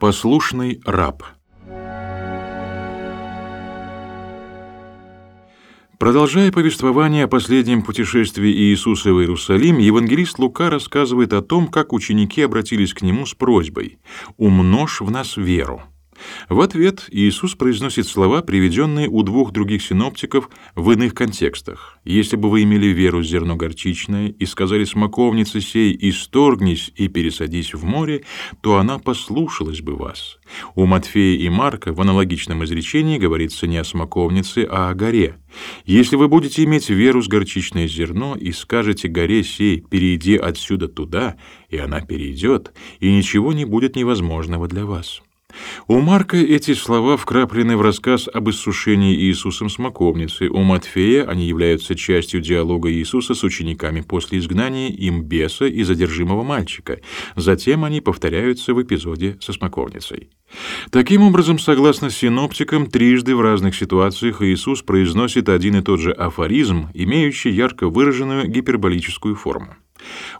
Послушный раб. Продолжая повествование о последнем путешествии Иисуса в Иерусалим, евангелист Лука рассказывает о том, как ученики обратились к нему с просьбой «Умножь в нас веру». В ответ Иисус произносит слова, приведенные у двух других синоптиков в иных контекстах. «Если бы вы имели веру зерно горчичное и сказали смоковнице сей, исторгнись и пересадись в море, то она послушалась бы вас». У Матфея и Марка в аналогичном изречении говорится не о смоковнице, а о горе. «Если вы будете иметь веру с горчичное зерно и скажете горе сей, перейди отсюда туда, и она перейдет, и ничего не будет невозможного для вас». У Марка эти слова вкраплены в рассказ об иссушении Иисусом смоковницы. У Матфея они являются частью диалога Иисуса с учениками после изгнания им беса и задержимого мальчика. Затем они повторяются в эпизоде со смоковницей. Таким образом, согласно синоптикам, трижды в разных ситуациях Иисус произносит один и тот же афоризм, имеющий ярко выраженную гиперболическую форму.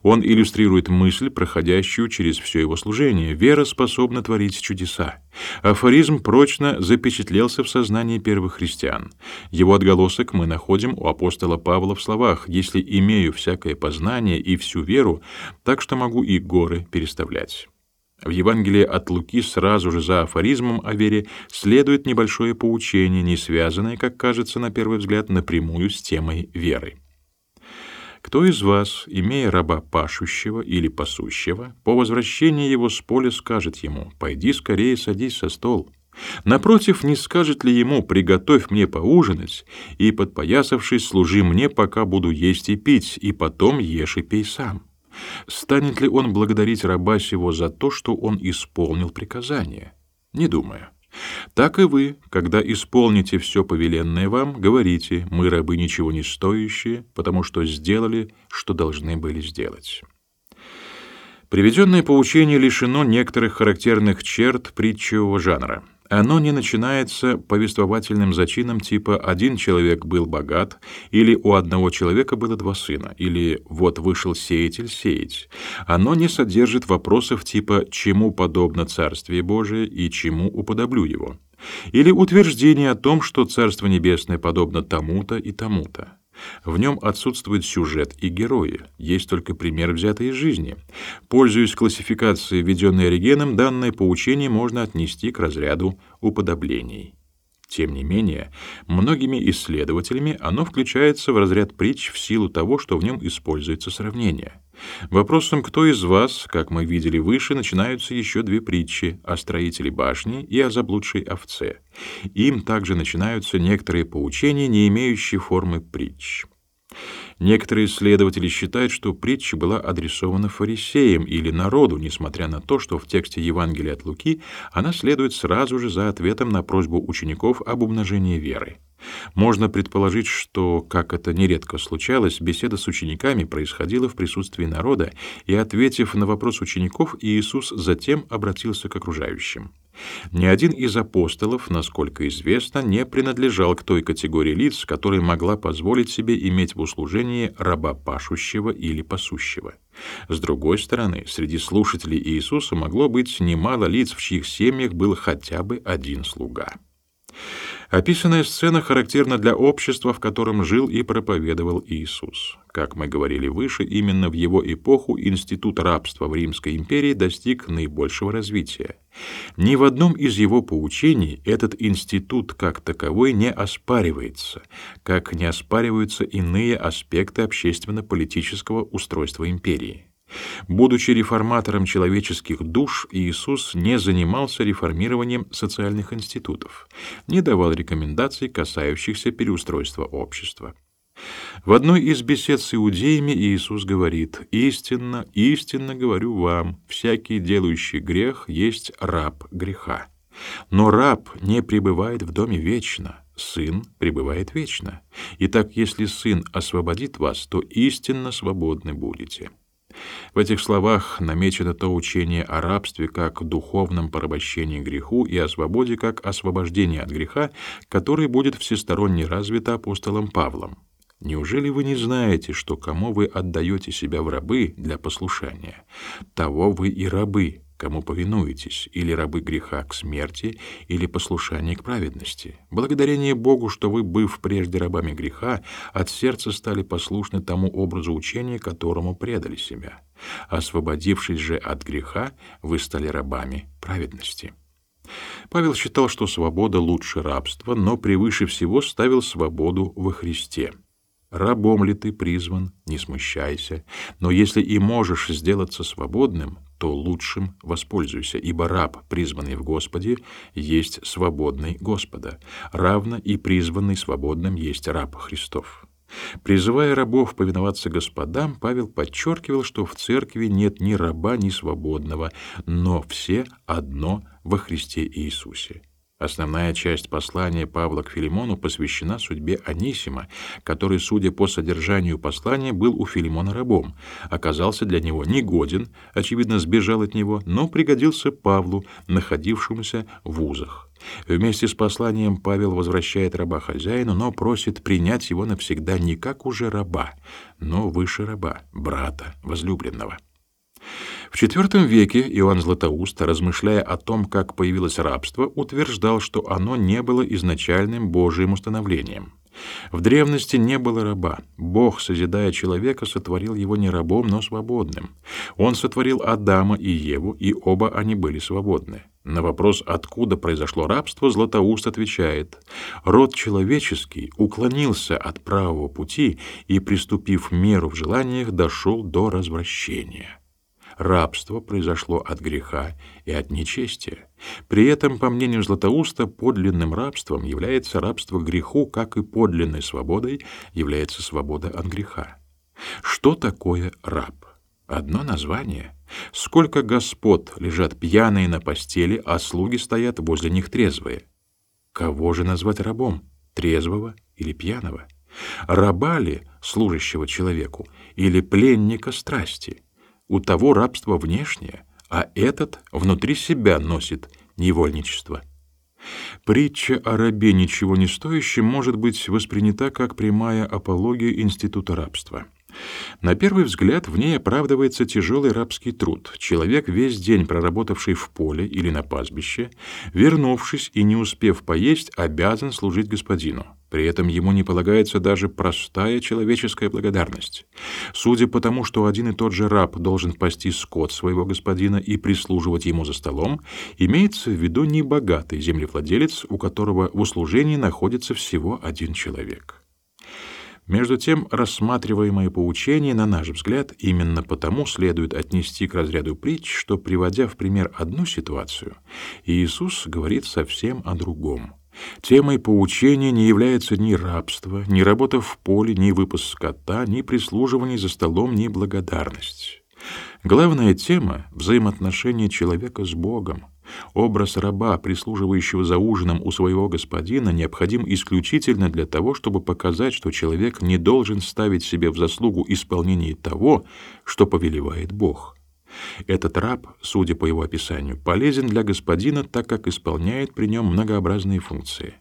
Он иллюстрирует мысль, проходящую через все его служение. Вера способна творить чудеса. Афоризм прочно запечатлелся в сознании первых христиан. Его отголосок мы находим у апостола Павла в словах «Если имею всякое познание и всю веру, так что могу и горы переставлять». В Евангелии от Луки сразу же за афоризмом о вере следует небольшое поучение, не связанное, как кажется на первый взгляд, напрямую с темой веры. Кто из вас, имея раба пашущего или пасущего, по возвращении его с поля скажет ему, «Пойди скорее садись со стол», Напротив, не скажет ли ему «приготовь мне поужинать» и, подпоясавшись, служи мне, пока буду есть и пить, и потом ешь и пей сам? Станет ли он благодарить раба сего за то, что он исполнил приказание? Не думаю. Так и вы, когда исполните все повеленное вам, говорите, мы рабы ничего не стоящие, потому что сделали, что должны были сделать. Приведенное поучение лишено некоторых характерных черт притчевого жанра. Оно не начинается повествовательным зачином типа «один человек был богат» или «у одного человека было два сына» или «вот вышел сеятель сеять». Оно не содержит вопросов типа «чему подобно Царствие Божие и чему уподоблю его» или утверждение о том, что Царство Небесное подобно тому-то и тому-то. В нем отсутствует сюжет и герои, есть только пример, взятый из жизни. Пользуясь классификацией, введенной Оригеном, данное поучение можно отнести к разряду уподоблений. Тем не менее, многими исследователями оно включается в разряд притч в силу того, что в нем используется сравнение. Вопросом «Кто из вас?», как мы видели выше, начинаются еще две притчи о строителе башни и о заблудшей овце. Им также начинаются некоторые поучения, не имеющие формы притч. Некоторые исследователи считают, что притча была адресована фарисеям или народу, несмотря на то, что в тексте Евангелия от Луки она следует сразу же за ответом на просьбу учеников об умножении веры. Можно предположить, что, как это нередко случалось, беседа с учениками происходила в присутствии народа, и, ответив на вопрос учеников, Иисус затем обратился к окружающим. Ни один из апостолов, насколько известно, не принадлежал к той категории лиц, которая могла позволить себе иметь в услужении раба пашущего или пасущего. С другой стороны, среди слушателей Иисуса могло быть немало лиц, в чьих семьях был хотя бы один слуга. Описанная сцена характерна для общества, в котором жил и проповедовал Иисус. Как мы говорили выше, именно в его эпоху институт рабства в Римской империи достиг наибольшего развития. Ни в одном из его поучений этот институт как таковой не оспаривается, как не оспариваются иные аспекты общественно-политического устройства империи. Будучи реформатором человеческих душ, Иисус не занимался реформированием социальных институтов, не давал рекомендаций, касающихся переустройства общества. В одной из бесед с иудеями Иисус говорит: "Истинно, истинно говорю вам, всякий делающий грех есть раб греха. Но раб не пребывает в доме вечно, сын пребывает вечно. Итак, если сын освободит вас, то истинно свободны будете". В этих словах намечено то учение о рабстве как духовном порабощении греху и о свободе как освобождении от греха, которое будет всесторонне развито апостолом Павлом. Неужели вы не знаете, что кому вы отдаете себя в рабы для послушания, того вы и рабы, кому повинуетесь, или рабы греха к смерти, или послушание к праведности. Благодарение Богу, что вы, быв прежде рабами греха, от сердца стали послушны тому образу учения, которому предали себя. Освободившись же от греха, вы стали рабами праведности. Павел считал, что свобода лучше рабства, но превыше всего ставил свободу во Христе. Рабом ли ты призван, не смущайся, но если и можешь сделаться свободным, то лучшим воспользуйся, ибо раб, призванный в Господе, есть свободный Господа, равно и призванный свободным есть раб Христов. Призывая рабов повиноваться господам, Павел подчеркивал, что в церкви нет ни раба, ни свободного, но все одно во Христе Иисусе. Основная часть послания Павла к Филимону посвящена судьбе Анисима, который, судя по содержанию послания, был у Филимона рабом, оказался для него негоден, очевидно, сбежал от него, но пригодился Павлу, находившемуся в узах. Вместе с посланием Павел возвращает раба хозяину, но просит принять его навсегда не как уже раба, но выше раба, брата, возлюбленного. В IV веке Иоанн Златоуст, размышляя о том, как появилось рабство, утверждал, что оно не было изначальным Божьим установлением. В древности не было раба. Бог, созидая человека, сотворил его не рабом, но свободным. Он сотворил Адама и Еву, и оба они были свободны. На вопрос, откуда произошло рабство, Златоуст отвечает: род человеческий уклонился от правого пути и, приступив меру в желаниях, дошел до развращения рабство произошло от греха и от нечестия. При этом, по мнению Златоуста, подлинным рабством является рабство греху, как и подлинной свободой является свобода от греха. Что такое раб? Одно название. Сколько господ лежат пьяные на постели, а слуги стоят возле них трезвые. Кого же назвать рабом? Трезвого или пьяного? Раба ли служащего человеку или пленника страсти? У того рабство внешнее, а этот внутри себя носит невольничество. Притча о рабе ничего не стоящем может быть воспринята как прямая апология института рабства. На первый взгляд в ней оправдывается тяжелый рабский труд. Человек, весь день проработавший в поле или на пастбище, вернувшись и не успев поесть, обязан служить господину. При этом ему не полагается даже простая человеческая благодарность. Судя по тому, что один и тот же раб должен пасти скот своего господина и прислуживать ему за столом, имеется в виду небогатый землевладелец, у которого в услужении находится всего один человек. Между тем, рассматриваемое поучение, на наш взгляд, именно потому следует отнести к разряду притч, что, приводя в пример одну ситуацию, Иисус говорит совсем о другом. Темой поучения не является ни рабство, ни работа в поле, ни выпуск скота, ни прислуживание за столом, ни благодарность. Главная тема — взаимоотношения человека с Богом. Образ раба, прислуживающего за ужином у своего господина, необходим исключительно для того, чтобы показать, что человек не должен ставить себе в заслугу исполнение того, что повелевает Бог. Этот раб, судя по его описанию, полезен для господина, так как исполняет при нем многообразные функции.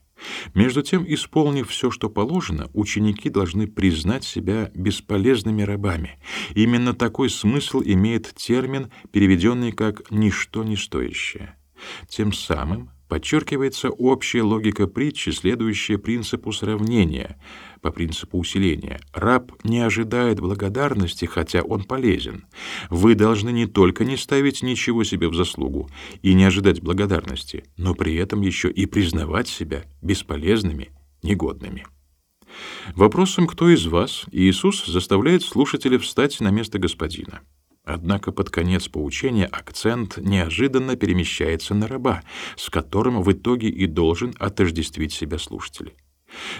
Между тем, исполнив все, что положено, ученики должны признать себя бесполезными рабами. Именно такой смысл имеет термин, переведенный как «ничто не стоящее». Тем самым подчеркивается общая логика притчи, следующая принципу сравнения, по принципу усиления. Раб не ожидает благодарности, хотя он полезен. Вы должны не только не ставить ничего себе в заслугу и не ожидать благодарности, но при этом еще и признавать себя бесполезными, негодными. Вопросом «Кто из вас?» Иисус заставляет слушателя встать на место Господина. Однако под конец поучения акцент неожиданно перемещается на раба, с которым в итоге и должен отождествить себя слушатель.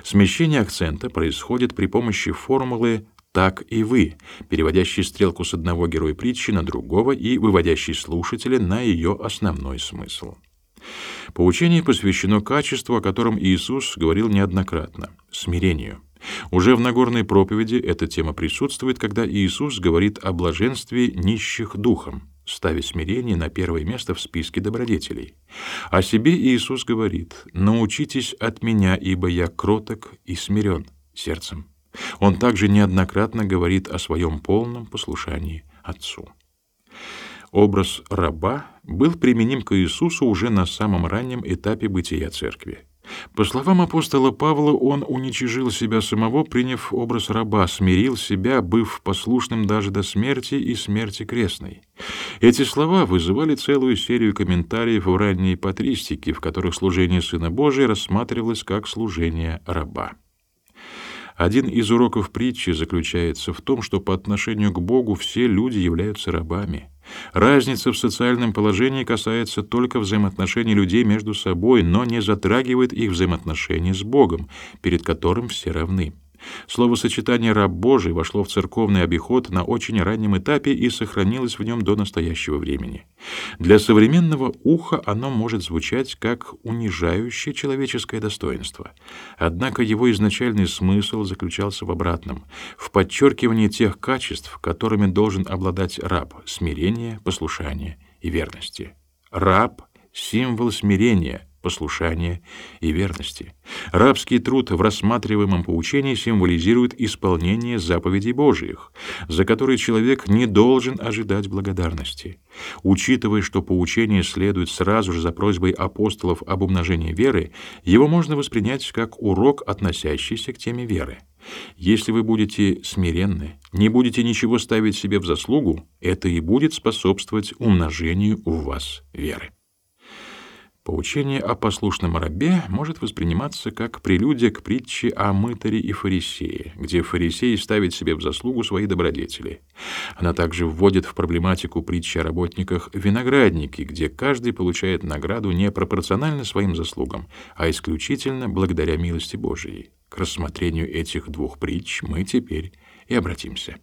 Смещение акцента происходит при помощи формулы «так и вы», переводящей стрелку с одного героя притчи на другого и выводящей слушателя на ее основной смысл. Поучение посвящено качеству, о котором Иисус говорил неоднократно — смирению — уже в Нагорной проповеди эта тема присутствует, когда Иисус говорит о блаженстве нищих духом, ставя смирение на первое место в списке добродетелей. О себе Иисус говорит: "Научитесь от меня, ибо я кроток и смирен сердцем". Он также неоднократно говорит о своем полном послушании Отцу. Образ раба был применим к Иисусу уже на самом раннем этапе бытия церкви. По словам апостола Павла, он уничижил себя самого, приняв образ раба, смирил себя, быв послушным даже до смерти и смерти крестной. Эти слова вызывали целую серию комментариев в ранней патристике, в которых служение Сына Божия рассматривалось как служение раба. Один из уроков притчи заключается в том, что по отношению к Богу все люди являются рабами. Разница в социальном положении касается только взаимоотношений людей между собой, но не затрагивает их взаимоотношения с Богом, перед которым все равны. Словосочетание «раб Божий» вошло в церковный обиход на очень раннем этапе и сохранилось в нем до настоящего времени. Для современного уха оно может звучать как унижающее человеческое достоинство. Однако его изначальный смысл заключался в обратном — в подчеркивании тех качеств, которыми должен обладать раб — смирения, послушания и верности. Раб — символ смирения — послушания и верности. Рабский труд в рассматриваемом поучении символизирует исполнение заповедей Божиих, за которые человек не должен ожидать благодарности. Учитывая, что поучение следует сразу же за просьбой апостолов об умножении веры, его можно воспринять как урок, относящийся к теме веры. Если вы будете смиренны, не будете ничего ставить себе в заслугу, это и будет способствовать умножению у вас веры. Поучение о послушном рабе может восприниматься как прелюдия к притче о мытаре и фарисее, где фарисей ставит себе в заслугу свои добродетели. Она также вводит в проблематику притчи о работниках виноградники, где каждый получает награду не пропорционально своим заслугам, а исключительно благодаря милости Божией. К рассмотрению этих двух притч мы теперь и обратимся.